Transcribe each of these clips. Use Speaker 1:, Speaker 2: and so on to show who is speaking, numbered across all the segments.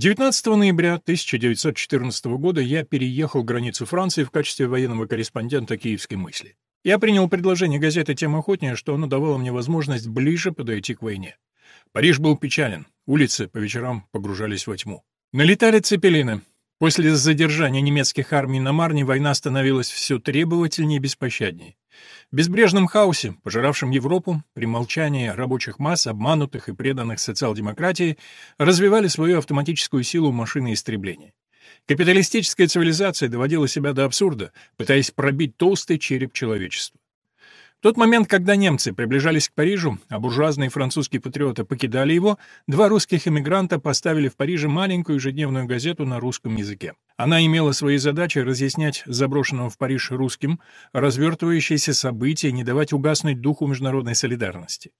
Speaker 1: 19 ноября 1914 года я переехал границу Франции в качестве военного корреспондента «Киевской мысли». Я принял предложение газеты тем охотнее, что оно давало мне возможность ближе подойти к войне. Париж был печален, улицы по вечерам погружались во тьму. Налетали цепелины. После задержания немецких армий на Марне война становилась все требовательнее и беспощаднее. В безбрежном хаосе, пожиравшем Европу, при молчании рабочих масс, обманутых и преданных социал-демократии, развивали свою автоматическую силу машины истребления. Капиталистическая цивилизация доводила себя до абсурда, пытаясь пробить толстый череп человечества. В тот момент, когда немцы приближались к Парижу, а буржуазные французские патриоты покидали его, два русских эмигранта поставили в Париже маленькую ежедневную газету на русском языке. Она имела своей задачей разъяснять заброшенным в Париж русским развертывающиеся события и не давать угаснуть духу международной солидарности.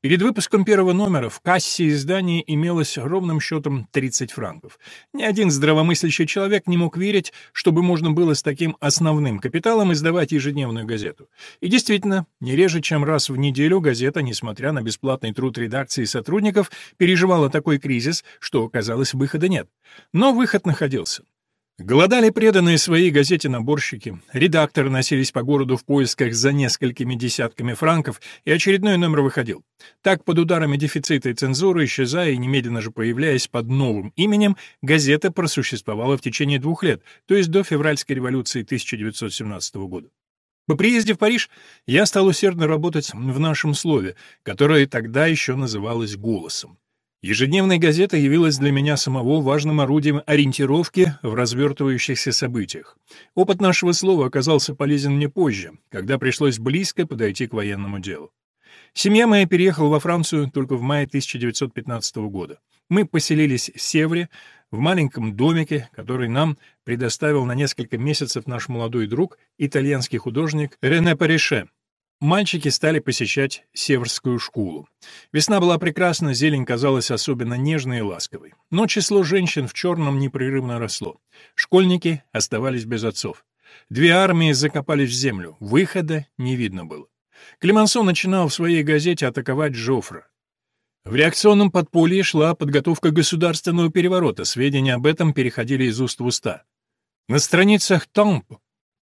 Speaker 1: Перед выпуском первого номера в кассе издания имелось ровным счетом 30 франков. Ни один здравомыслящий человек не мог верить, чтобы можно было с таким основным капиталом издавать ежедневную газету. И действительно, не реже, чем раз в неделю газета, несмотря на бесплатный труд редакции и сотрудников, переживала такой кризис, что, казалось, выхода нет. Но выход находился. Голодали преданные своей газете наборщики, редакторы носились по городу в поисках за несколькими десятками франков, и очередной номер выходил. Так, под ударами дефицита и цензуры, исчезая и немедленно же появляясь под новым именем, газета просуществовала в течение двух лет, то есть до февральской революции 1917 года. По приезде в Париж я стал усердно работать в нашем слове, которое тогда еще называлось «голосом». Ежедневная газета явилась для меня самого важным орудием ориентировки в развертывающихся событиях. Опыт нашего слова оказался полезен мне позже, когда пришлось близко подойти к военному делу. Семья моя переехала во Францию только в мае 1915 года. Мы поселились в Севре, в маленьком домике, который нам предоставил на несколько месяцев наш молодой друг, итальянский художник Рене Парише, Мальчики стали посещать северскую школу. Весна была прекрасна, зелень казалась особенно нежной и ласковой. Но число женщин в черном непрерывно росло. Школьники оставались без отцов. Две армии закопались в землю, выхода не видно было. Клемансо начинал в своей газете атаковать Жофра. В реакционном подполье шла подготовка государственного переворота, сведения об этом переходили из уст в уста. На страницах «Тамп»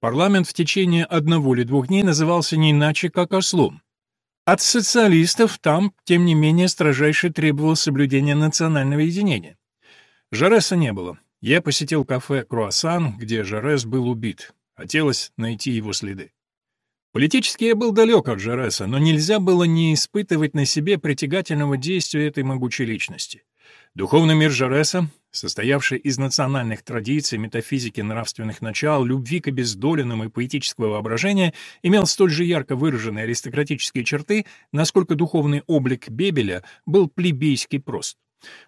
Speaker 1: Парламент в течение одного или двух дней назывался не иначе, как ослом. От социалистов там, тем не менее, строжайше требовалось соблюдение национального единения. Жареса не было. Я посетил кафе «Круассан», где Жарес был убит. Хотелось найти его следы. Политически я был далек от Жареса, но нельзя было не испытывать на себе притягательного действия этой могучей личности. Духовный мир Жареса, состоявший из национальных традиций, метафизики нравственных начал, любви к обездоленным и поэтического воображения, имел столь же ярко выраженные аристократические черты, насколько духовный облик Бебеля был плебейски прост.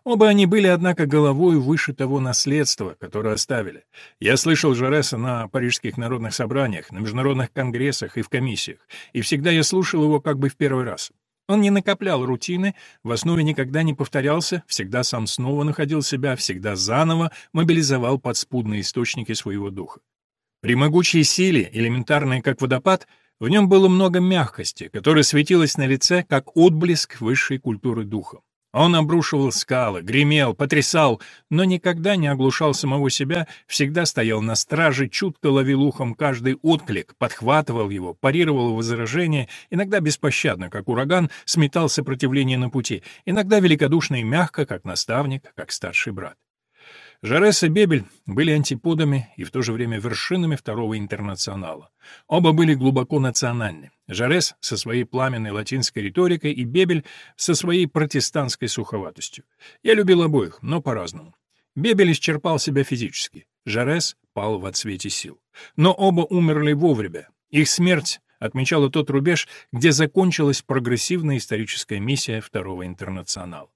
Speaker 1: Оба они были, однако, головой выше того наследства, которое оставили. Я слышал Жареса на парижских народных собраниях, на международных конгрессах и в комиссиях, и всегда я слушал его как бы в первый раз. Он не накоплял рутины, в основе никогда не повторялся, всегда сам снова находил себя, всегда заново мобилизовал подспудные источники своего духа. При могучей силе, элементарной как водопад, в нем было много мягкости, которая светилась на лице, как отблеск высшей культуры духа. Он обрушивал скалы, гремел, потрясал, но никогда не оглушал самого себя, всегда стоял на страже, чутко ловил ухом каждый отклик, подхватывал его, парировал возражения, иногда беспощадно, как ураган, сметал сопротивление на пути, иногда великодушно и мягко, как наставник, как старший брат. Жарес и Бебель были антиподами и в то же время вершинами второго интернационала. Оба были глубоко национальны. Жарес со своей пламенной латинской риторикой и Бебель со своей протестантской суховатостью. Я любил обоих, но по-разному. Бебель исчерпал себя физически. Жарес пал в отсвете сил. Но оба умерли вовремя. Их смерть отмечала тот рубеж, где закончилась прогрессивная историческая миссия Второго интернационала.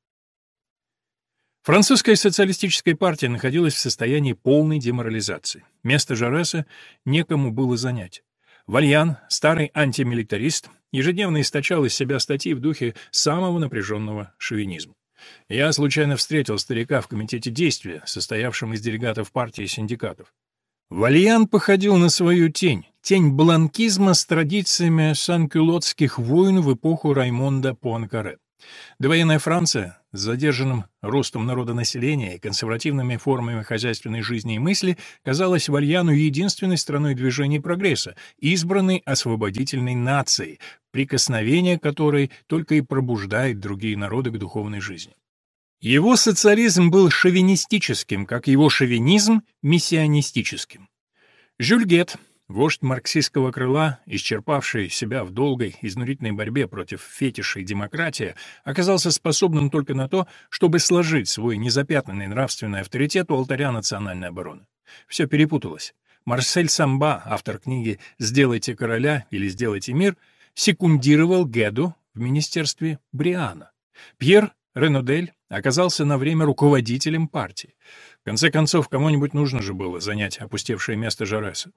Speaker 1: Французская социалистическая партия находилась в состоянии полной деморализации. Место Жареса некому было занять. Вальян, старый антимилитарист, ежедневно источал из себя статьи в духе самого напряженного шовинизма. Я случайно встретил старика в комитете действия, состоявшем из делегатов партии и синдикатов. Вальян походил на свою тень, тень бланкизма с традициями санкюлотских войн в эпоху Раймонда Пуанкаре. Довоенная Франция с задержанным ростом народонаселения и консервативными формами хозяйственной жизни и мысли казалась Вальяну единственной страной движения прогресса, избранной освободительной нацией, прикосновение которой только и пробуждает другие народы к духовной жизни. Его социализм был шовинистическим, как его шовинизм — миссионистическим. Жюль Гетт, вождь марксистского крыла, исчерпавший себя в долгой, изнурительной борьбе против фетишей демократии, оказался способным только на то, чтобы сложить свой незапятнанный нравственный авторитет у алтаря национальной обороны. Все перепуталось. Марсель Самба, автор книги «Сделайте короля» или «Сделайте мир», секундировал Геду в министерстве Бриана. Пьер Ренодель оказался на время руководителем партии. В конце концов, кому-нибудь нужно же было занять опустевшее место Жареса.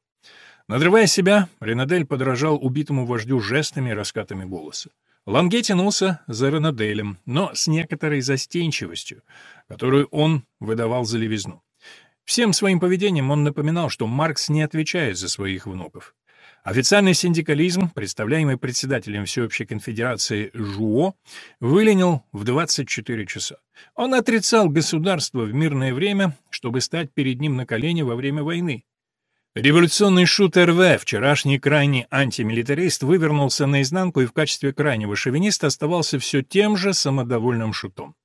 Speaker 1: Надрывая себя, Ренодель подражал убитому вождю жестами и раскатами голоса. Ланге тянулся за Реноделем, но с некоторой застенчивостью, которую он выдавал за левизну. Всем своим поведением он напоминал, что Маркс не отвечает за своих внуков. Официальный синдикализм, представляемый председателем Всеобщей конфедерации Жуо, выленил в 24 часа. Он отрицал государство в мирное время, чтобы стать перед ним на колени во время войны. Революционный шут РВ, вчерашний крайний антимилитарист, вывернулся наизнанку и в качестве крайнего шовиниста оставался все тем же самодовольным шутом.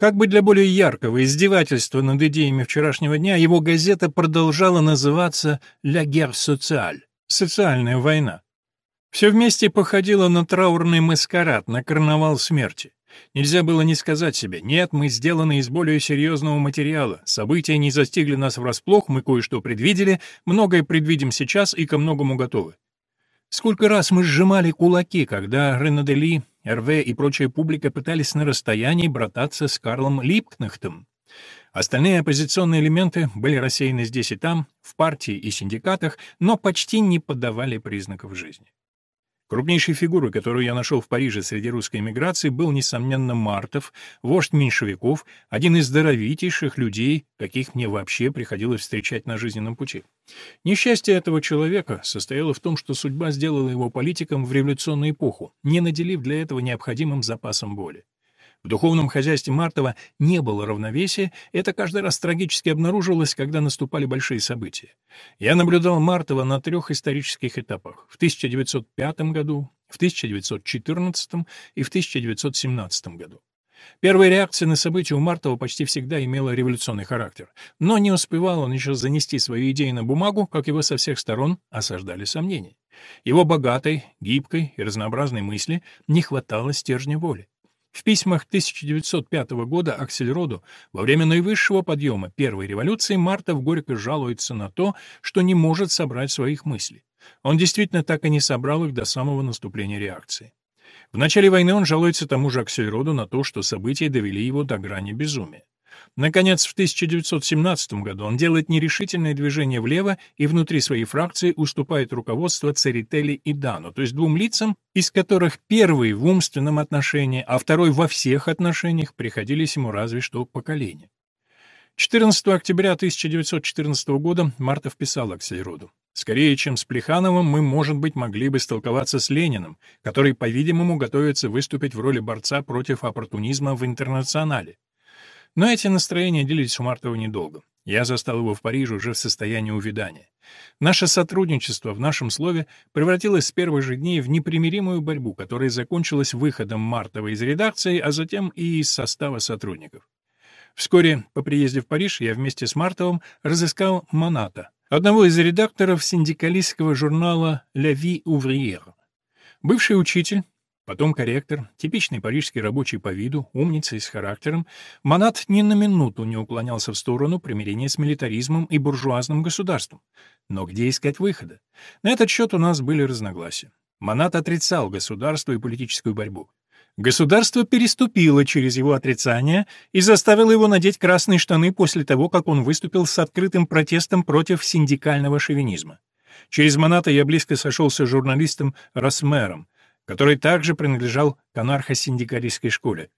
Speaker 1: Как бы для более яркого издевательства над идеями вчерашнего дня, его газета продолжала называться «La guerre sociale» социальная война. Все вместе походило на траурный маскарад, на карнавал смерти. Нельзя было не сказать себе, нет, мы сделаны из более серьезного материала, события не застигли нас врасплох, мы кое-что предвидели, многое предвидим сейчас и ко многому готовы. Сколько раз мы сжимали кулаки, когда Ренадели, РВ и прочая публика пытались на расстоянии брататься с Карлом Липкнехтом. Остальные оппозиционные элементы были рассеяны здесь и там, в партии и синдикатах, но почти не подавали признаков жизни. Крупнейшей фигурой, которую я нашел в Париже среди русской эмиграции, был, несомненно, Мартов, вождь меньшевиков, один из здоровитейших людей, каких мне вообще приходилось встречать на жизненном пути. Несчастье этого человека состояло в том, что судьба сделала его политиком в революционную эпоху, не наделив для этого необходимым запасом воли. В духовном хозяйстве Мартова не было равновесия, это каждый раз трагически обнаруживалось, когда наступали большие события. Я наблюдал Мартова на трех исторических этапах — в 1905 году, в 1914 и в 1917 году. Первая реакция на события у Мартова почти всегда имела революционный характер, но не успевал он еще занести свои идеи на бумагу, как его со всех сторон осаждали сомнения. Его богатой, гибкой и разнообразной мысли не хватало стержня воли. В письмах 1905 года Аксельроду во время наивысшего подъема Первой революции Мартов горько жалуется на то, что не может собрать своих мыслей. Он действительно так и не собрал их до самого наступления реакции. В начале войны он жалуется тому же Аксельроду на то, что события довели его до грани безумия. Наконец, в 1917 году он делает нерешительное движение влево и внутри своей фракции уступает руководство Церетели и Дану, то есть двум лицам, из которых первый в умственном отношении, а второй во всех отношениях приходились ему разве что поколения. 14 октября 1914 года Мартов писал Аксельроду. «Скорее, чем с Плехановым, мы, может быть, могли бы столковаться с Лениным, который, по-видимому, готовится выступить в роли борца против оппортунизма в интернационале. Но эти настроения делились у Мартова недолго. Я застал его в Париже уже в состоянии увядания. Наше сотрудничество в нашем слове превратилось с первых же дней в непримиримую борьбу, которая закончилась выходом Мартова из редакции, а затем и из состава сотрудников. Вскоре по приезде в Париж я вместе с Мартовым разыскал Моната, одного из редакторов синдикалистского журнала «La vie ouvrière». Бывший учитель, Потом корректор, типичный парижский рабочий по виду, умница и с характером, Монат ни на минуту не уклонялся в сторону примирения с милитаризмом и буржуазным государством. Но где искать выхода? На этот счет у нас были разногласия. Монат отрицал государство и политическую борьбу. Государство переступило через его отрицание и заставило его надеть красные штаны после того, как он выступил с открытым протестом против синдикального шовинизма. Через Моната я близко сошелся с журналистом Росмером, который также принадлежал к анархо-синдикалистской школе.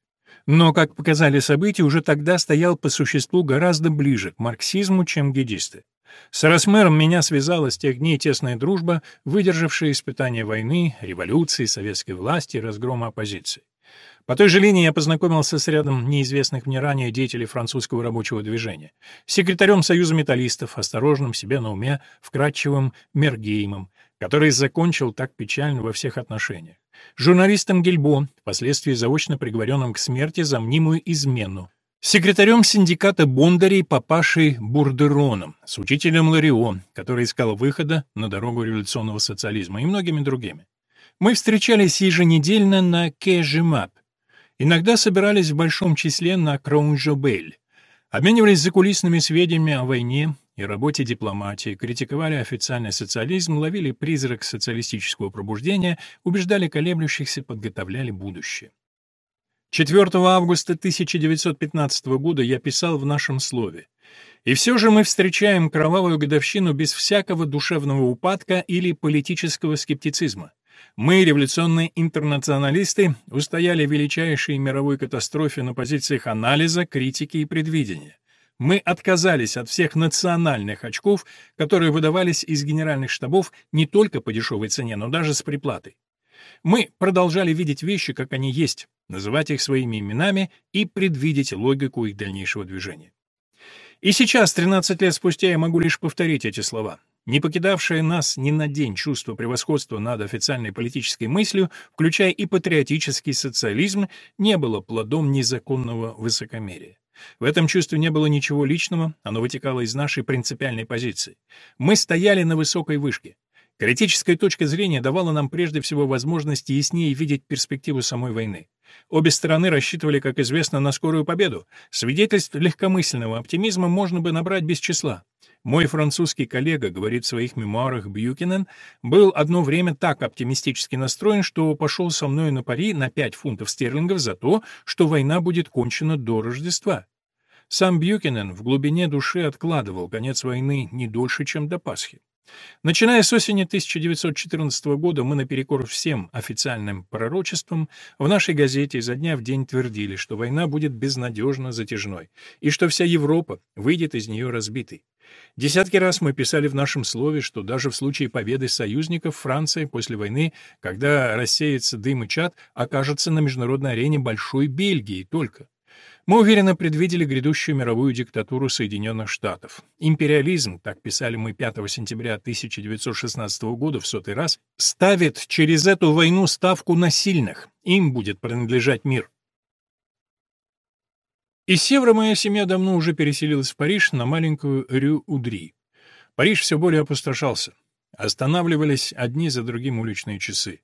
Speaker 1: Но, как показали события, уже тогда стоял по существу гораздо ближе к марксизму, чем гедисты. С Росмером меня связала с тех дней тесная дружба, выдержавшая испытания войны, революции, советской власти и разгрома оппозиции. По той же линии я познакомился с рядом неизвестных мне ранее деятелей французского рабочего движения. Секретарем Союза металлистов, осторожным, себе на уме, вкрадчивым Мергеймом, который закончил так печально во всех отношениях. Журналистом Гильбо, впоследствии заочно приговоренным к смерти за мнимую измену. Секретарем синдиката Бондарей папашей Бурдероном, с учителем Ларио, который искал выхода на дорогу революционного социализма, и многими другими. Мы встречались еженедельно на Кежимап, Иногда собирались в большом числе на Кроунжобель, обменивались закулисными сведениями о войне и работе дипломатии, критиковали официальный социализм, ловили призрак социалистического пробуждения, убеждали колеблющихся, подготовляли будущее. 4 августа 1915 года я писал в нашем слове. И все же мы встречаем кровавую годовщину без всякого душевного упадка или политического скептицизма. Мы, революционные интернационалисты, устояли величайшей мировой катастрофе на позициях анализа, критики и предвидения. Мы отказались от всех национальных очков, которые выдавались из генеральных штабов не только по дешевой цене, но даже с приплатой. Мы продолжали видеть вещи, как они есть, называть их своими именами и предвидеть логику их дальнейшего движения. И сейчас, 13 лет спустя, я могу лишь повторить эти слова. Не покидавшее нас ни на день чувство превосходства над официальной политической мыслью, включая и патриотический социализм, не было плодом незаконного высокомерия. В этом чувстве не было ничего личного, оно вытекало из нашей принципиальной позиции. Мы стояли на высокой вышке. Критическая точка зрения давала нам прежде всего возможность яснее видеть перспективу самой войны. Обе стороны рассчитывали, как известно, на скорую победу. Свидетельств легкомысленного оптимизма можно бы набрать без числа. Мой французский коллега, говорит в своих мемуарах Бьюкинен, был одно время так оптимистически настроен, что пошел со мной на пари на 5 фунтов стерлингов за то, что война будет кончена до Рождества. Сам Бьюкинен в глубине души откладывал конец войны не дольше, чем до Пасхи. Начиная с осени 1914 года мы наперекор всем официальным пророчествам в нашей газете изо дня в день твердили, что война будет безнадежно затяжной, и что вся Европа выйдет из нее разбитой. Десятки раз мы писали в нашем слове, что даже в случае победы союзников Франция после войны, когда рассеется дым и чад, окажется на международной арене большой Бельгии только. Мы уверенно предвидели грядущую мировую диктатуру Соединенных Штатов. Империализм, так писали мы 5 сентября 1916 года в сотый раз, ставит через эту войну ставку на сильных. Им будет принадлежать мир. Из севера моя семья давно уже переселилась в Париж на маленькую Рю-Удри. Париж все более опустошался. Останавливались одни за другим уличные часы.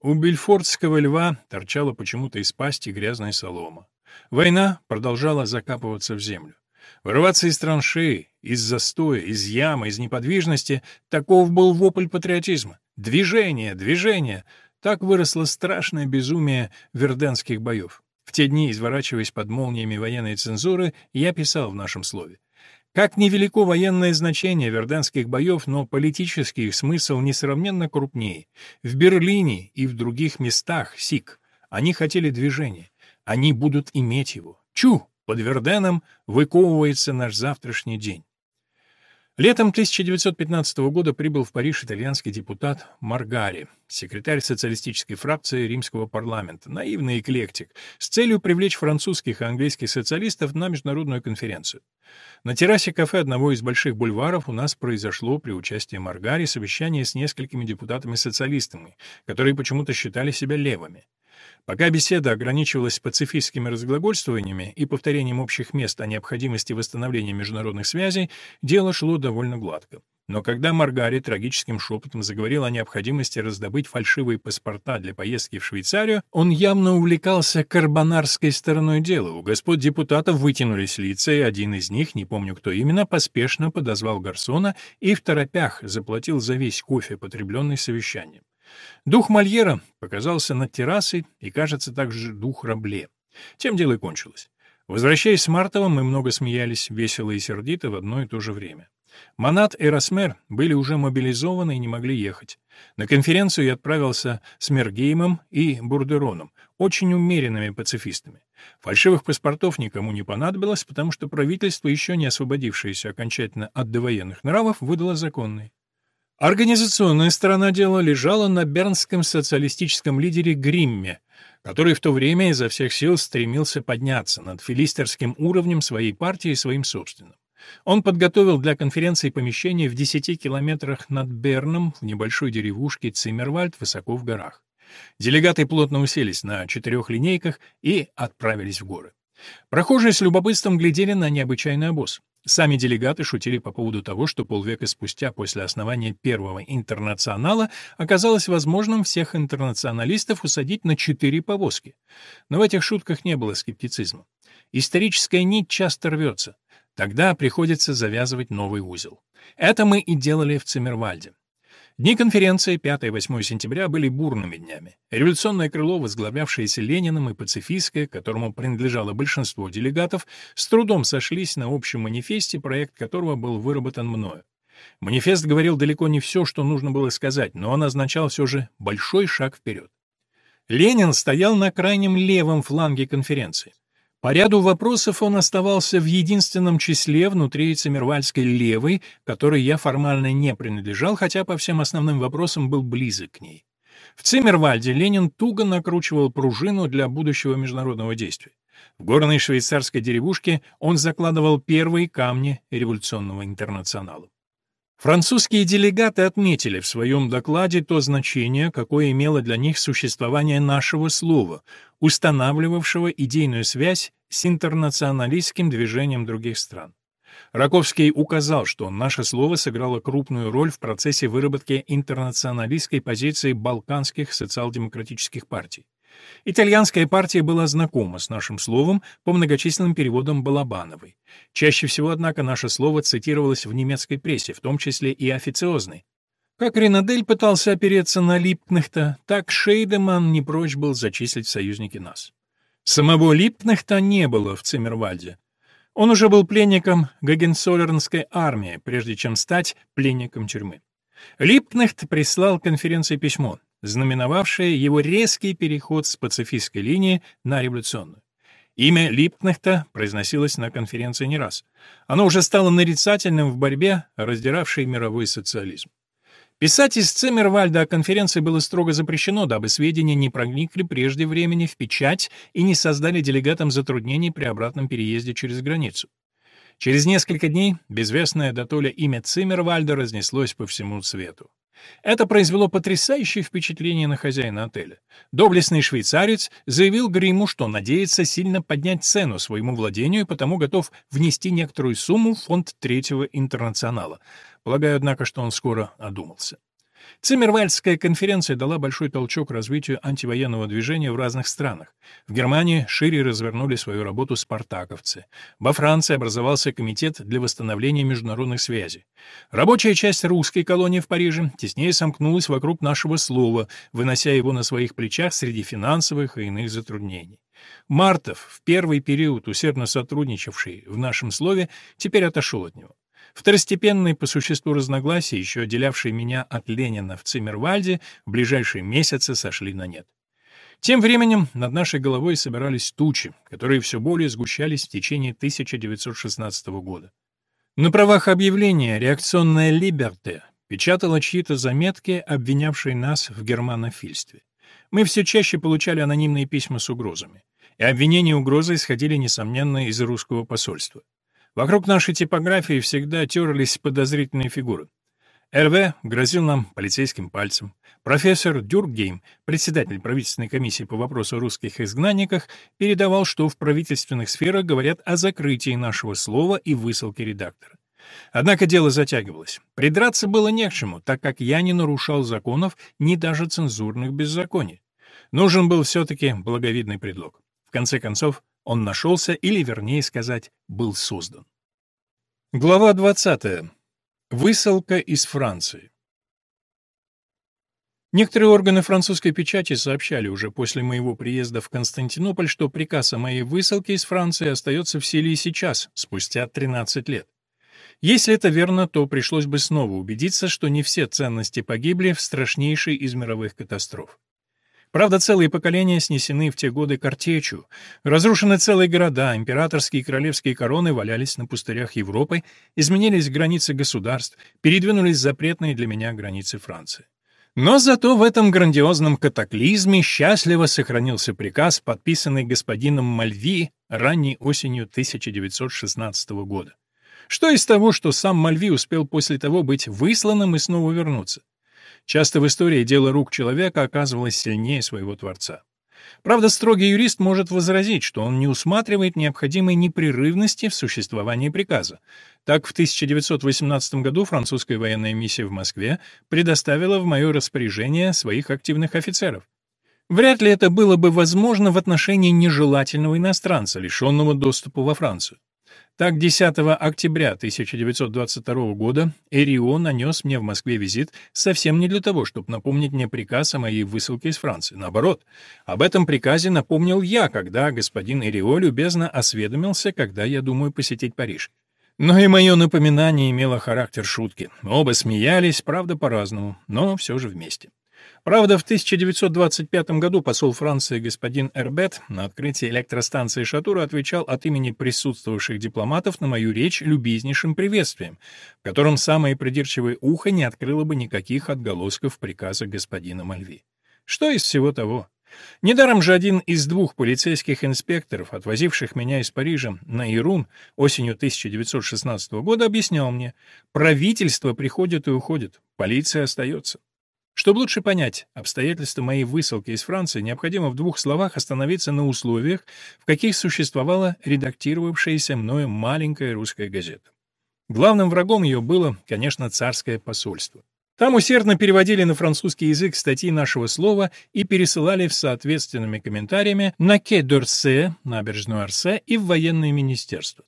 Speaker 1: У Бельфордского льва торчала почему-то из пасти грязная солома. Война продолжала закапываться в землю. Вырываться из траншеи, из застоя, из ямы, из неподвижности — таков был вопль патриотизма. Движение, движение! Так выросло страшное безумие верденских боев. В те дни, изворачиваясь под молниями военной цензуры, я писал в нашем слове. Как невелико военное значение верденских боев, но политический их смысл несравненно крупнее. В Берлине и в других местах, СИК, они хотели движения. Они будут иметь его. Чу! Под Верденом выковывается наш завтрашний день. Летом 1915 года прибыл в Париж итальянский депутат Маргари, секретарь социалистической фракции римского парламента, наивный эклектик, с целью привлечь французских и английских социалистов на международную конференцию. На террасе кафе одного из больших бульваров у нас произошло при участии Маргари совещание с несколькими депутатами-социалистами, которые почему-то считали себя левыми. Пока беседа ограничивалась пацифистскими разглагольствованиями и повторением общих мест о необходимости восстановления международных связей, дело шло довольно гладко. Но когда Маргари трагическим шепотом заговорил о необходимости раздобыть фальшивые паспорта для поездки в Швейцарию, он явно увлекался карбонарской стороной дела. У господ депутатов вытянулись лица, и один из них, не помню кто именно, поспешно подозвал гарсона и в торопях заплатил за весь кофе, потребленный совещанием. Дух Мольера показался над террасой, и, кажется, также дух Рабле. Тем дело и кончилось. Возвращаясь с Мартова, мы много смеялись, весело и сердито в одно и то же время. Монат и Росмер были уже мобилизованы и не могли ехать. На конференцию я отправился с Мергеймом и Бурдероном, очень умеренными пацифистами. Фальшивых паспортов никому не понадобилось, потому что правительство, еще не освободившееся окончательно от довоенных нравов, выдало законные. Организационная сторона дела лежала на бернском социалистическом лидере Гримме, который в то время изо всех сил стремился подняться над филистерским уровнем своей партии и своим собственным. Он подготовил для конференции помещение в 10 километрах над Берном в небольшой деревушке Циммервальд высоко в горах. Делегаты плотно уселись на четырех линейках и отправились в горы. Прохожие с любопытством глядели на необычайный обоз. Сами делегаты шутили по поводу того, что полвека спустя после основания первого интернационала оказалось возможным всех интернационалистов усадить на четыре повозки. Но в этих шутках не было скептицизма. Историческая нить часто рвется. Тогда приходится завязывать новый узел. Это мы и делали в Циммервальде. Дни конференции 5 и 8 сентября были бурными днями. Революционное крыло, возглавлявшееся Лениным, и пацифистское, которому принадлежало большинство делегатов, с трудом сошлись на общем манифесте, проект которого был выработан мною. Манифест говорил далеко не все, что нужно было сказать, но он означал все же большой шаг вперед. Ленин стоял на крайнем левом фланге конференции. По ряду вопросов он оставался в единственном числе внутри Циммервальской левой, которой я формально не принадлежал, хотя по всем основным вопросам был близок к ней. В Циммервальде Ленин туго накручивал пружину для будущего международного действия. В горной швейцарской деревушке он закладывал первые камни революционного интернационала. Французские делегаты отметили в своем докладе то значение, какое имело для них существование нашего слова, устанавливавшего идейную связь с интернационалистским движением других стран. Раковский указал, что наше слово сыграло крупную роль в процессе выработки интернационалистской позиции балканских социал-демократических партий. Итальянская партия была знакома с нашим словом по многочисленным переводам Балабановой. Чаще всего, однако, наше слово цитировалось в немецкой прессе, в том числе и официозной. Как Ренадель пытался опереться на Липкнехта, так Шейдеман не прочь был зачислить в союзники нас. Самого Липкнехта не было в Циммервальде. Он уже был пленником Гагенсолернской армии, прежде чем стать пленником тюрьмы. Липкнехт прислал конференции письмо знаменовавшее его резкий переход с пацифистской линии на революционную. Имя Липкнехта произносилось на конференции не раз. Оно уже стало нарицательным в борьбе, раздиравшей мировой социализм. Писать из Цемервальда о конференции было строго запрещено, дабы сведения не проникли прежде времени в печать и не создали делегатам затруднений при обратном переезде через границу. Через несколько дней безвестное дотоле имя Циммервальда разнеслось по всему свету. Это произвело потрясающее впечатление на хозяина отеля. Доблестный швейцарец заявил Гриму, что надеется сильно поднять цену своему владению и потому готов внести некоторую сумму в фонд Третьего интернационала. Полагаю, однако, что он скоро одумался. Циммервальдская конференция дала большой толчок развитию антивоенного движения в разных странах. В Германии шире развернули свою работу спартаковцы. Во Франции образовался комитет для восстановления международных связей. Рабочая часть русской колонии в Париже теснее сомкнулась вокруг нашего слова, вынося его на своих плечах среди финансовых и иных затруднений. Мартов, в первый период усердно сотрудничавший в нашем слове, теперь отошел от него. Второстепенные по существу разногласия, еще отделявшие меня от Ленина в Циммервальде, в ближайшие месяцы сошли на нет. Тем временем над нашей головой собирались тучи, которые все более сгущались в течение 1916 года. На правах объявления реакционная «Либерте» печатала чьи-то заметки, обвинявшие нас в германофильстве. Мы все чаще получали анонимные письма с угрозами. И обвинения и угрозы исходили, несомненно, из русского посольства. Вокруг нашей типографии всегда терлись подозрительные фигуры. РВ грозил нам полицейским пальцем. Профессор Дюркгейм, председатель правительственной комиссии по вопросу о русских изгнанниках, передавал, что в правительственных сферах говорят о закрытии нашего слова и высылке редактора. Однако дело затягивалось. Придраться было не к чему, так как я не нарушал законов, ни даже цензурных беззаконий. Нужен был все-таки благовидный предлог. В конце концов, он нашелся, или, вернее сказать, был создан. Глава 20. Высылка из Франции. Некоторые органы французской печати сообщали уже после моего приезда в Константинополь, что приказ о моей высылке из Франции остается в силе и сейчас, спустя 13 лет. Если это верно, то пришлось бы снова убедиться, что не все ценности погибли в страшнейшей из мировых катастроф. Правда, целые поколения снесены в те годы картечью, разрушены целые города, императорские и королевские короны валялись на пустырях Европы, изменились границы государств, передвинулись запретные для меня границы Франции. Но зато в этом грандиозном катаклизме счастливо сохранился приказ, подписанный господином Мальви ранней осенью 1916 года. Что из того, что сам Мальви успел после того быть высланным и снова вернуться? Часто в истории дело рук человека оказывалось сильнее своего Творца. Правда, строгий юрист может возразить, что он не усматривает необходимой непрерывности в существовании приказа. Так, в 1918 году французская военная миссия в Москве предоставила в мое распоряжение своих активных офицеров. Вряд ли это было бы возможно в отношении нежелательного иностранца, лишенного доступа во Францию. Так, 10 октября 1922 года Эрио нанес мне в Москве визит совсем не для того, чтобы напомнить мне приказ о моей высылке из Франции. Наоборот, об этом приказе напомнил я, когда господин Эрио любезно осведомился, когда я думаю посетить Париж. Но и мое напоминание имело характер шутки. Оба смеялись, правда, по-разному, но все же вместе. Правда, в 1925 году посол Франции господин Эрбет на открытии электростанции Шатура отвечал от имени присутствовавших дипломатов на мою речь любезнейшим приветствием, в котором самое придирчивое ухо не открыло бы никаких отголосков приказа господина Мальви. Что из всего того? Недаром же один из двух полицейских инспекторов, отвозивших меня из Парижа на Ирун осенью 1916 года, объяснял мне, правительство приходит и уходит, полиция остается. Чтобы лучше понять обстоятельства моей высылки из Франции, необходимо в двух словах остановиться на условиях, в каких существовала редактировавшаяся мною маленькая русская газета. Главным врагом ее было, конечно, царское посольство. Там усердно переводили на французский язык статьи нашего слова и пересылали с соответственными комментариями на Ке-Дорсе, набережную Арсе и в военное министерство.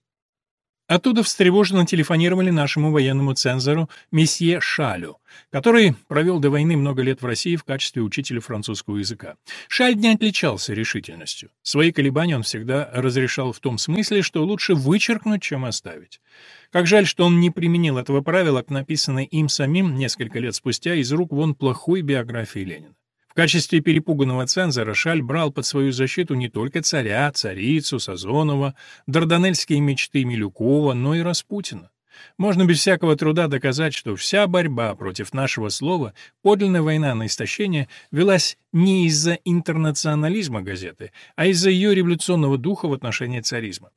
Speaker 1: Оттуда встревоженно телефонировали нашему военному цензору месье Шалю, который провел до войны много лет в России в качестве учителя французского языка. Шаль не отличался решительностью. Свои колебания он всегда разрешал в том смысле, что лучше вычеркнуть, чем оставить. Как жаль, что он не применил этого правила к написанной им самим несколько лет спустя из рук вон плохой биографии Ленина. Качестве перепуганного цензора Шаль брал под свою защиту не только царя, царицу, Сазонова, дарданельские мечты Милюкова, но и Распутина. Можно без всякого труда доказать, что вся борьба против нашего слова, подлинная война на истощение, велась не из-за интернационализма газеты, а из-за ее революционного духа в отношении царизма.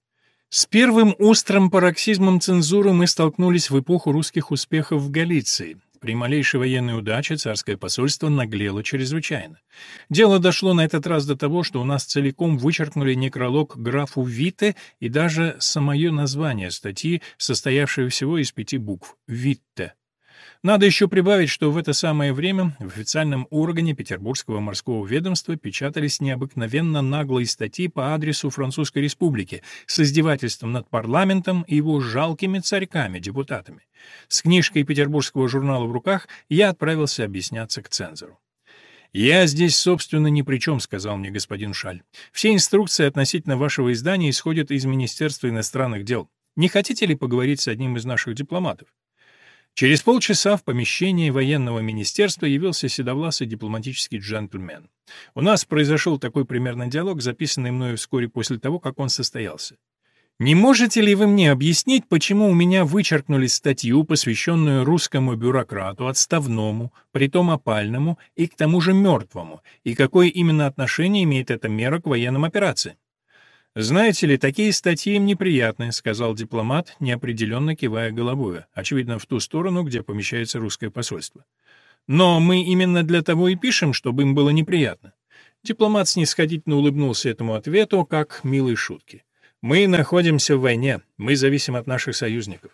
Speaker 1: С первым острым пароксизмом цензуры мы столкнулись в эпоху русских успехов в Галиции, при малейшей военной удаче царское посольство наглело чрезвычайно. Дело дошло на этот раз до того, что у нас целиком вычеркнули некролог графу Витте и даже самое название статьи, состоявшее всего из пяти букв — «Витте». Надо еще прибавить, что в это самое время в официальном органе Петербургского морского ведомства печатались необыкновенно наглые статьи по адресу Французской Республики с издевательством над парламентом и его жалкими царьками, депутатами. С книжкой петербургского журнала в руках я отправился объясняться к цензору. «Я здесь, собственно, ни при чем», — сказал мне господин Шаль. «Все инструкции относительно вашего издания исходят из Министерства иностранных дел. Не хотите ли поговорить с одним из наших дипломатов?» Через полчаса в помещении военного министерства явился седовласый дипломатический джентльмен. У нас произошел такой примерный диалог, записанный мною вскоре после того, как он состоялся. «Не можете ли вы мне объяснить, почему у меня вычеркнули статью, посвященную русскому бюрократу, отставному, притом опальному и к тому же мертвому, и какое именно отношение имеет эта мера к военным операциям?» «Знаете ли, такие статьи им неприятны», — сказал дипломат, неопределенно кивая головой, очевидно, в ту сторону, где помещается русское посольство. «Но мы именно для того и пишем, чтобы им было неприятно». Дипломат снисходительно улыбнулся этому ответу, как милой шутки. «Мы находимся в войне, мы зависим от наших союзников.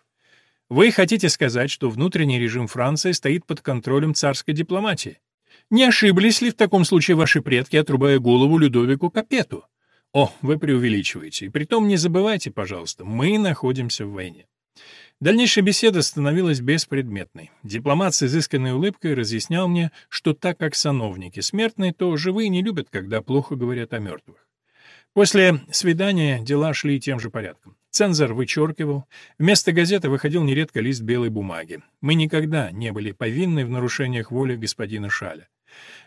Speaker 1: Вы хотите сказать, что внутренний режим Франции стоит под контролем царской дипломатии? Не ошиблись ли в таком случае ваши предки, отрубая голову Людовику Капету? О, вы преувеличиваете. И притом не забывайте, пожалуйста, мы находимся в войне. Дальнейшая беседа становилась беспредметной. Дипломат с изысканной улыбкой разъяснял мне, что так как сановники смертные, то живые не любят, когда плохо говорят о мертвых. После свидания дела шли тем же порядком. Цензор вычеркивал. Вместо газеты выходил нередко лист белой бумаги. Мы никогда не были повинны в нарушениях воли господина Шаля.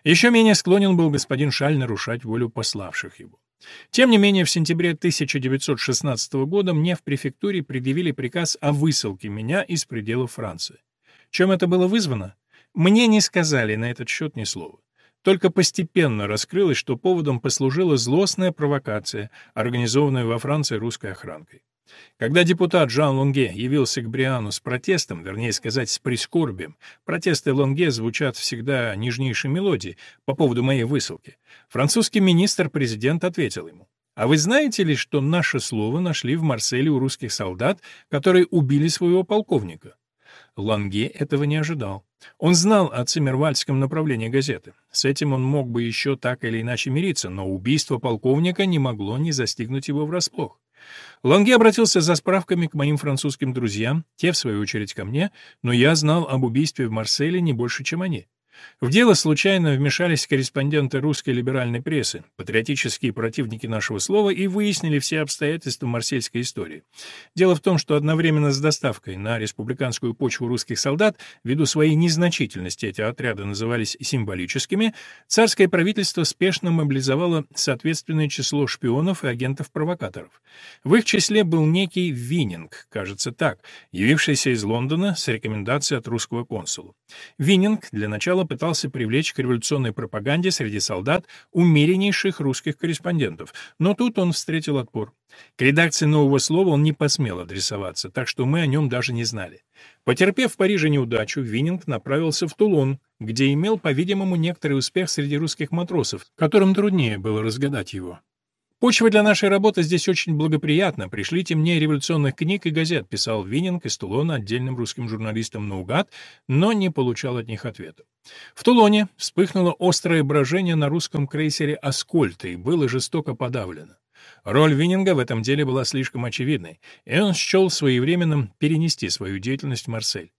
Speaker 1: Еще менее склонен был господин Шаль нарушать волю пославших его. Тем не менее, в сентябре 1916 года мне в префектуре предъявили приказ о высылке меня из пределов Франции. Чем это было вызвано? Мне не сказали на этот счет ни слова. Только постепенно раскрылось, что поводом послужила злостная провокация, организованная во Франции русской охранкой. Когда депутат Жан Лонге явился к Бриану с протестом, вернее сказать, с прискорбием, протесты Лонге звучат всегда нежнейшей мелодией по поводу моей высылки, французский министр-президент ответил ему. А вы знаете ли, что наше слово нашли в Марселе у русских солдат, которые убили своего полковника? Ланге этого не ожидал. Он знал о циммервальдском направлении газеты. С этим он мог бы еще так или иначе мириться, но убийство полковника не могло не застигнуть его врасплох. Ланге обратился за справками к моим французским друзьям, те, в свою очередь, ко мне, но я знал об убийстве в Марселе не больше, чем они. В дело случайно вмешались корреспонденты русской либеральной прессы, патриотические противники нашего слова, и выяснили все обстоятельства марсельской истории. Дело в том, что одновременно с доставкой на республиканскую почву русских солдат, ввиду своей незначительности эти отряды назывались символическими, царское правительство спешно мобилизовало соответственное число шпионов и агентов-провокаторов. В их числе был некий Виннинг, кажется так, явившийся из Лондона с рекомендацией от русского консула. Виннинг для начала пытался привлечь к революционной пропаганде среди солдат умереннейших русских корреспондентов, но тут он встретил отпор. К редакции «Нового слова» он не посмел адресоваться, так что мы о нем даже не знали. Потерпев в Париже неудачу, Виннинг направился в Тулон, где имел, по-видимому, некоторый успех среди русских матросов, которым труднее было разгадать его. «Почва для нашей работы здесь очень благоприятна. Пришлите мне революционных книг и газет», — писал Виннинг из Тулона отдельным русским журналистам наугад, но не получал от них ответа. В Тулоне вспыхнуло острое брожение на русском крейсере «Аскольд» и было жестоко подавлено. Роль Виннинга в этом деле была слишком очевидной, и он счел своевременным перенести свою деятельность в Марсель.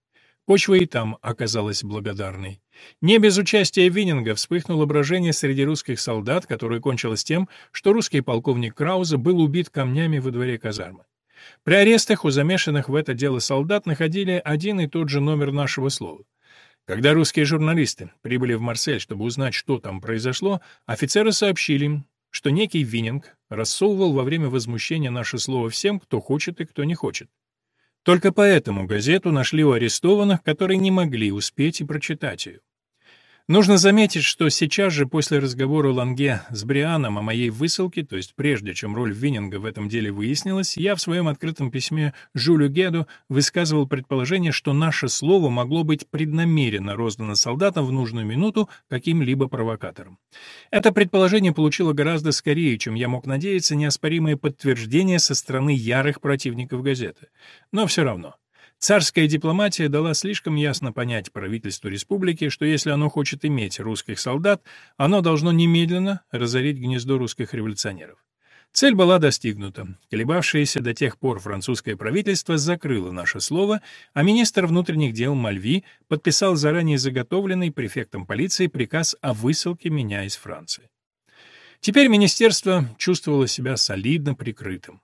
Speaker 1: Почва и там оказалась благодарной. Не без участия Виннинга вспыхнуло брожение среди русских солдат, которое кончилось тем, что русский полковник Крауза был убит камнями во дворе казармы. При арестах у замешанных в это дело солдат находили один и тот же номер нашего слова. Когда русские журналисты прибыли в Марсель, чтобы узнать, что там произошло, офицеры сообщили им, что некий Виннинг рассовывал во время возмущения наше слово всем, кто хочет и кто не хочет. Только поэтому газету нашли у арестованных, которые не могли успеть и прочитать ее. Нужно заметить, что сейчас же после разговора Ланге с Брианом о моей высылке, то есть прежде чем роль Виннинга в этом деле выяснилась, я в своем открытом письме Жюлю Геду высказывал предположение, что наше слово могло быть преднамеренно роздано солдатам в нужную минуту каким-либо провокатором. Это предположение получило гораздо скорее, чем я мог надеяться, неоспоримое подтверждение со стороны ярых противников газеты. Но все равно. Царская дипломатия дала слишком ясно понять правительству республики, что если оно хочет иметь русских солдат, оно должно немедленно разорить гнездо русских революционеров. Цель была достигнута. Колебавшееся до тех пор французское правительство закрыло наше слово, а министр внутренних дел Мальви подписал заранее заготовленный префектом полиции приказ о высылке меня из Франции. Теперь министерство чувствовало себя солидно прикрытым.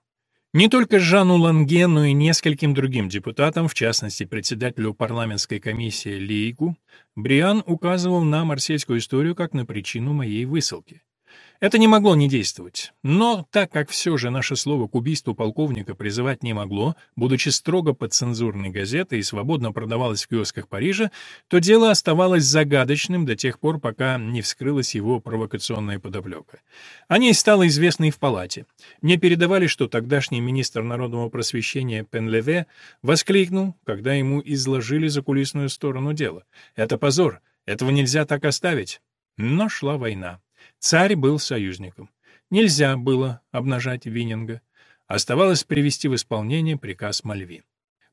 Speaker 1: Не только Жану Ланге, но и нескольким другим депутатам, в частности председателю парламентской комиссии Лейгу, Бриан указывал на марсельскую историю как на причину моей высылки. Это не могло не действовать. Но так как все же наше слово к убийству полковника призывать не могло, будучи строго под цензурной газетой и свободно продавалось в киосках Парижа, то дело оставалось загадочным до тех пор, пока не вскрылась его провокационная подоплека. О ней стало известно и в палате. Мне передавали, что тогдашний министр народного просвещения Пенлеве воскликнул, когда ему изложили закулисную сторону дела. «Это позор! Этого нельзя так оставить!» Но шла война. Царь был союзником. Нельзя было обнажать Виннинга. Оставалось привести в исполнение приказ Мальви.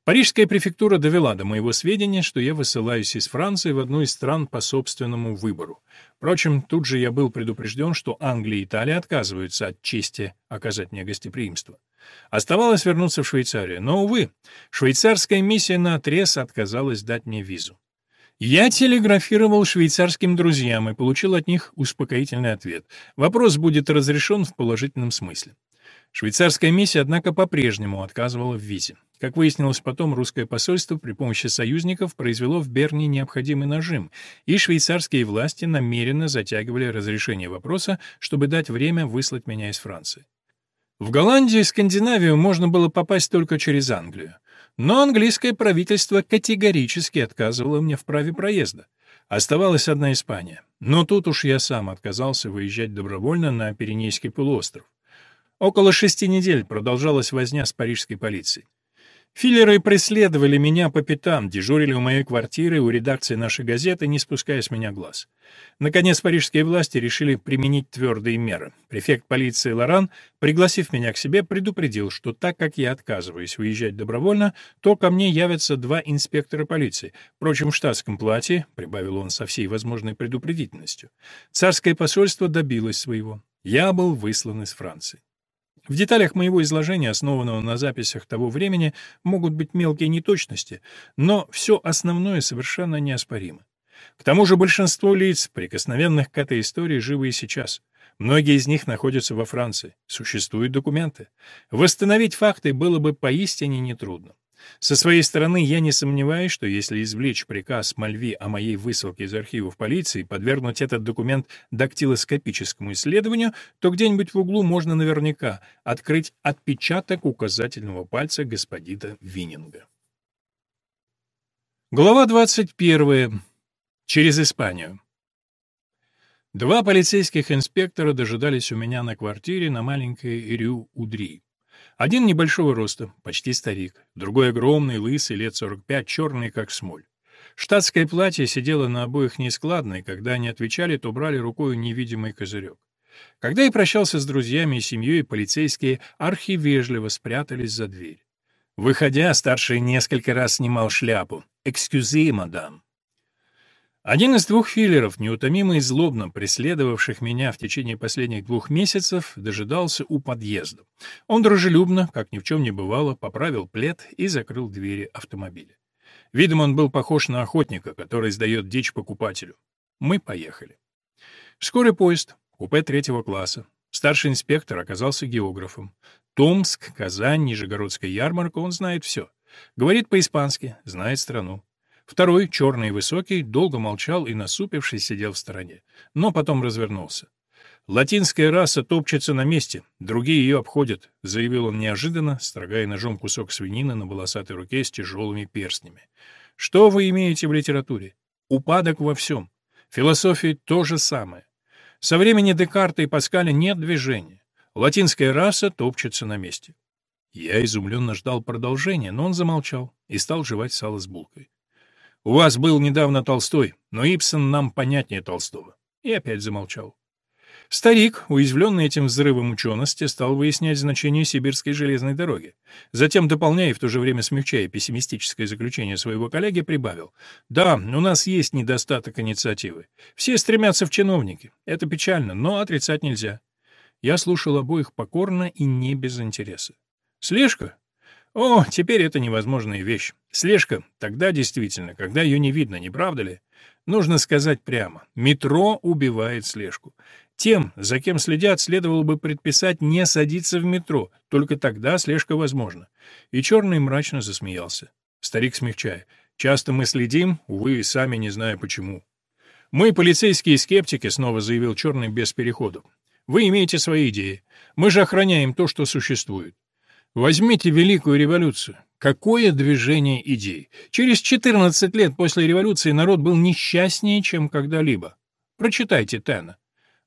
Speaker 1: Парижская префектура довела до моего сведения, что я высылаюсь из Франции в одну из стран по собственному выбору. Впрочем, тут же я был предупрежден, что Англия и Италия отказываются от чести оказать мне гостеприимство. Оставалось вернуться в Швейцарию, но, увы, швейцарская миссия наотрез отказалась дать мне визу. Я телеграфировал швейцарским друзьям и получил от них успокоительный ответ. Вопрос будет разрешен в положительном смысле. Швейцарская миссия, однако, по-прежнему отказывала в визе. Как выяснилось потом, русское посольство при помощи союзников произвело в Берне необходимый нажим, и швейцарские власти намеренно затягивали разрешение вопроса, чтобы дать время выслать меня из Франции. В Голландию и Скандинавию можно было попасть только через Англию. Но английское правительство категорически отказывало мне в праве проезда. Оставалась одна Испания. Но тут уж я сам отказался выезжать добровольно на Пиренейский полуостров. Около шести недель продолжалась возня с парижской полицией. Филлеры преследовали меня по пятам, дежурили у моей квартиры, у редакции нашей газеты, не спуская с меня глаз. Наконец, парижские власти решили применить твердые меры. Префект полиции Лоран, пригласив меня к себе, предупредил, что так как я отказываюсь выезжать добровольно, то ко мне явятся два инспектора полиции. Впрочем, в штатском платье, — прибавил он со всей возможной предупредительностью, — царское посольство добилось своего. Я был выслан из Франции. В деталях моего изложения, основанного на записях того времени, могут быть мелкие неточности, но все основное совершенно неоспоримо. К тому же большинство лиц, прикосновенных к этой истории, живы и сейчас. Многие из них находятся во Франции. Существуют документы. Восстановить факты было бы поистине нетрудно. Со своей стороны, я не сомневаюсь, что если извлечь приказ Мальви о моей высылке из архивов полиции и подвергнуть этот документ дактилоскопическому исследованию, то где-нибудь в углу можно наверняка открыть отпечаток указательного пальца господина Виннинга. Глава 21. Через Испанию. Два полицейских инспектора дожидались у меня на квартире на маленькой Рю-Удри. Один небольшого роста, почти старик, другой огромный, лысый, лет 45, черный, как смоль. Штатское платье сидело на обоих нескладно, и когда они отвечали, то брали рукой невидимый козырек. Когда я прощался с друзьями и семьей, полицейские архивежливо спрятались за дверь. Выходя, старший несколько раз снимал шляпу. «Экскюзи, мадам». Один из двух филлеров, неутомимо и злобно преследовавших меня в течение последних двух месяцев, дожидался у подъезда. Он дружелюбно, как ни в чем не бывало, поправил плед и закрыл двери автомобиля. Видом он был похож на охотника, который сдает дичь покупателю. Мы поехали. Скорый поезд, купе третьего класса. Старший инспектор оказался географом. Томск, Казань, Нижегородская ярмарка, он знает все. Говорит по-испански, знает страну. Второй, черный и высокий, долго молчал и, насупившись, сидел в стороне, но потом развернулся. «Латинская раса топчется на месте, другие ее обходят», — заявил он неожиданно, строгая ножом кусок свинины на волосатой руке с тяжелыми перстнями. «Что вы имеете в литературе? Упадок во всем. Философии то же самое. Со времени Декарта и Паскаля нет движения. Латинская раса топчется на месте». Я изумленно ждал продолжения, но он замолчал и стал жевать сало с булкой. У вас был недавно Толстой, но Ипсон нам понятнее Толстого. И опять замолчал. Старик, уязвленный этим взрывом учености, стал выяснять значение сибирской железной дороги. Затем, дополняя и в то же время смягчая пессимистическое заключение своего коллеги, прибавил. «Да, у нас есть недостаток инициативы. Все стремятся в чиновники. Это печально, но отрицать нельзя». Я слушал обоих покорно и не без интереса. «Слежка? О, теперь это невозможная вещь. Слежка тогда действительно, когда ее не видно, не правда ли? Нужно сказать прямо. Метро убивает слежку. Тем, за кем следят, следовало бы предписать не садиться в метро, только тогда слежка возможна. И Черный мрачно засмеялся. Старик смягчая. Часто мы следим, увы, сами не зная почему. «Мы полицейские скептики», — снова заявил Черный без перехода. «Вы имеете свои идеи. Мы же охраняем то, что существует. Возьмите Великую революцию. Какое движение идей? Через 14 лет после революции народ был несчастнее, чем когда-либо. Прочитайте Тена.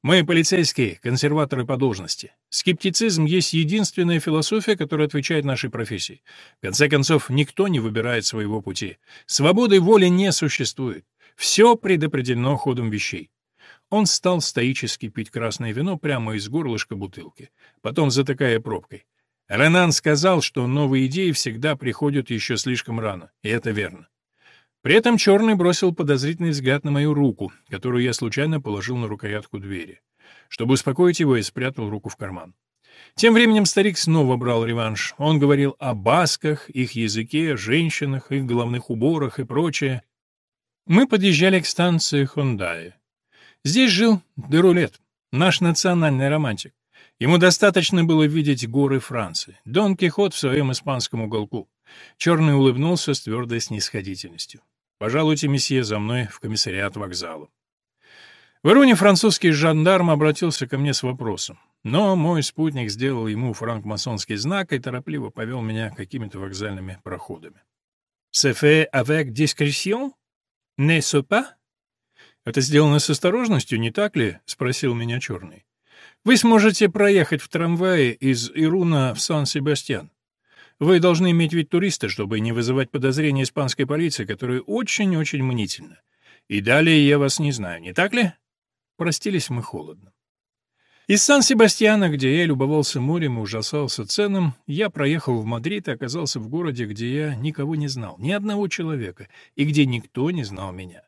Speaker 1: Мы полицейские, консерваторы по должности. Скептицизм есть единственная философия, которая отвечает нашей профессии. В конце концов, никто не выбирает своего пути. Свободы воли не существует. Все предопределено ходом вещей. Он стал стоически пить красное вино прямо из горлышка бутылки, потом затыкая пробкой. Ренан сказал, что новые идеи всегда приходят еще слишком рано, и это верно. При этом Черный бросил подозрительный взгляд на мою руку, которую я случайно положил на рукоятку двери. Чтобы успокоить его, я спрятал руку в карман. Тем временем старик снова брал реванш. Он говорил о басках, их языке, женщинах, их головных уборах и прочее. Мы подъезжали к станции Хондай. Здесь жил Дерулет, наш национальный романтик. Ему достаточно было видеть горы Франции. Дон Кихот в своем испанском уголку. Черный улыбнулся с твердой снисходительностью. «Пожалуйте, месье, за мной в комиссариат вокзала». В Ируне французский жандарм обратился ко мне с вопросом, но мой спутник сделал ему франкмасонский знак и торопливо повел меня какими-то вокзальными проходами. «C'est fait avec discrétion? N'est-ce pas?» «Это сделано с осторожностью, не так ли?» — спросил меня черный. «Вы сможете проехать в трамвае из Ируна в Сан-Себастьян. Вы должны иметь вид туриста, чтобы не вызывать подозрения испанской полиции, которая очень-очень мнительна. И далее я вас не знаю, не так ли?» Простились мы холодно. Из Сан-Себастьяна, где я любовался морем и ужасался ценам, я проехал в Мадрид и оказался в городе, где я никого не знал, ни одного человека, и где никто не знал меня.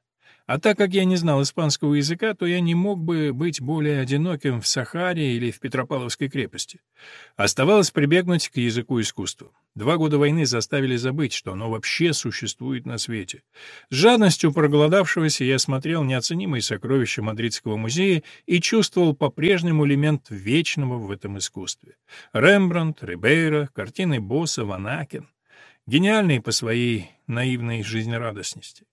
Speaker 1: А так как я не знал испанского языка, то я не мог бы быть более одиноким в Сахаре или в Петропавловской крепости. Оставалось прибегнуть к языку искусства. Два года войны заставили забыть, что оно вообще существует на свете. С жадностью проголодавшегося я смотрел неоценимые сокровища Мадридского музея и чувствовал по-прежнему элемент вечного в этом искусстве. Рембрандт, Рибейро, картины Босса, Ванакин. Гениальные по своей наивной жизнерадостности.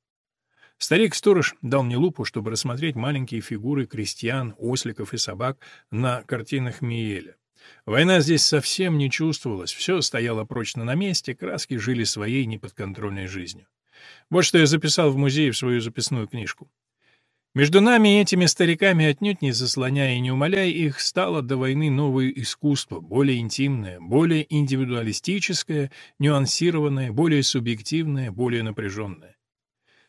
Speaker 1: Старик-сторож дал мне лупу, чтобы рассмотреть маленькие фигуры крестьян, осликов и собак на картинах Миеля. Война здесь совсем не чувствовалась, все стояло прочно на месте, краски жили своей неподконтрольной жизнью. Вот что я записал в музее в свою записную книжку. Между нами и этими стариками, отнюдь не заслоняя и не умоляя их, стало до войны новое искусство, более интимное, более индивидуалистическое, нюансированное, более субъективное, более напряженное.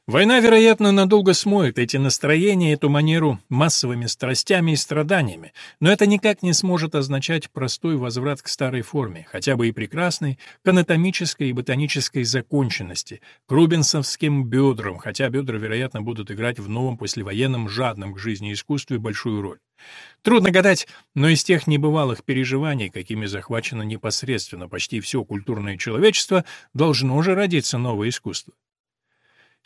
Speaker 1: Война, вероятно, надолго смоет эти настроения, эту манеру массовыми страстями и страданиями, но это никак не сможет означать простой возврат к старой форме, хотя бы и прекрасной, к анатомической и ботанической законченности, к рубинсовским бедрам, хотя бедра, вероятно, будут играть в новом послевоенном жадном к жизни искусстве большую роль. Трудно гадать, но из тех небывалых переживаний, какими захвачено непосредственно почти все культурное человечество, должно же родиться новое искусство.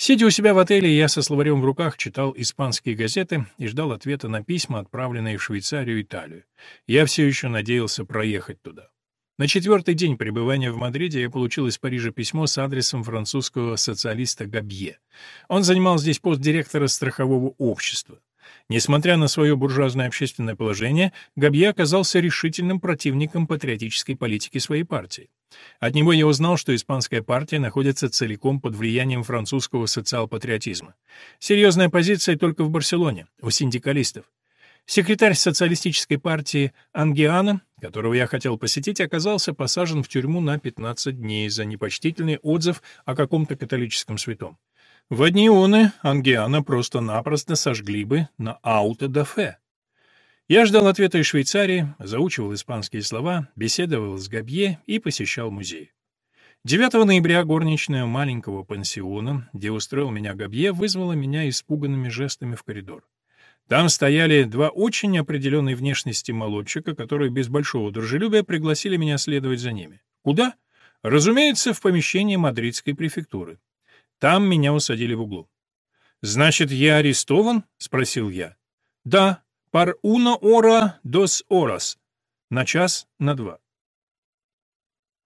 Speaker 1: Сидя у себя в отеле, я со словарем в руках читал испанские газеты и ждал ответа на письма, отправленные в Швейцарию и Италию. Я все еще надеялся проехать туда. На четвертый день пребывания в Мадриде я получил из Парижа письмо с адресом французского социалиста Габье. Он занимал здесь пост директора страхового общества. Несмотря на свое буржуазное общественное положение, Габье оказался решительным противником патриотической политики своей партии. От него я узнал, что испанская партия находится целиком под влиянием французского социал-патриотизма. Серьезная позиция только в Барселоне, у синдикалистов. Секретарь социалистической партии Ангиана, которого я хотел посетить, оказался посажен в тюрьму на 15 дней за непочтительный отзыв о каком-то католическом святом. В одни оны Ангиана просто-напросто сожгли бы на ауто-дафе. Я ждал ответа из Швейцарии, заучивал испанские слова, беседовал с Габье и посещал музей. 9 ноября горничная маленького пансиона, где устроил меня Габье, вызвала меня испуганными жестами в коридор. Там стояли два очень определенной внешности молодчика, которые без большого дружелюбия пригласили меня следовать за ними. Куда? Разумеется, в помещение мадридской префектуры. Там меня усадили в углу. «Значит, я арестован?» — спросил я. «Да, пар уна ора дос орас». На час, на два.